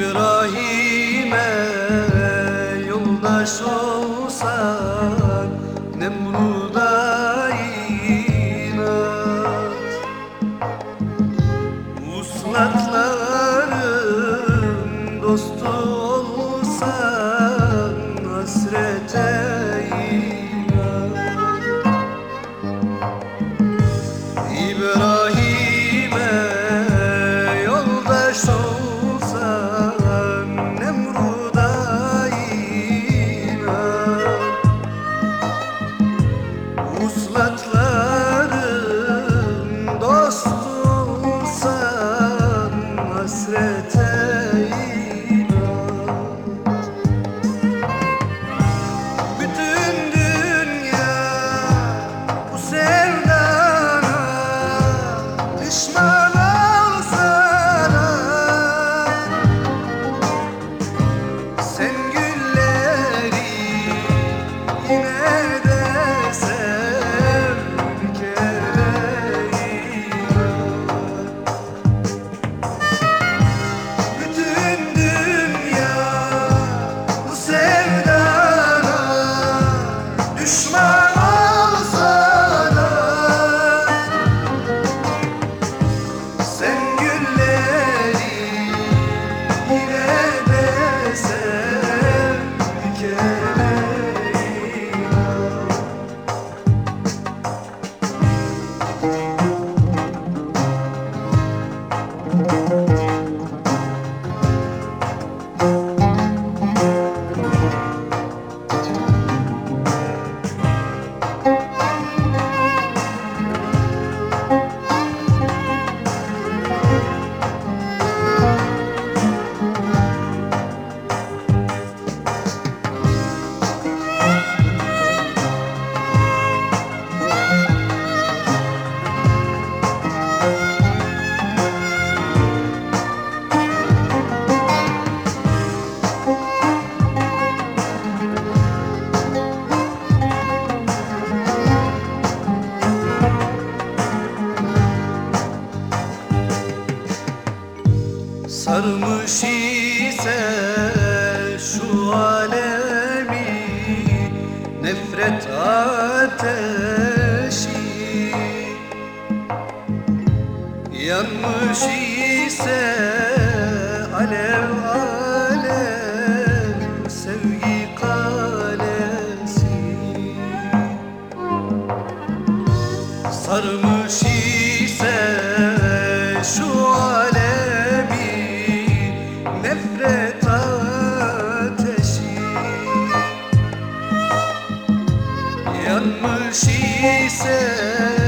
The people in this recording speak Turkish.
İbrahim'e yoldaş olsa Allah. sarmış ise şu alemi nefret ateşi. Yanmış ise alev sevgi kalesi. Sarmış ise Yanmış ise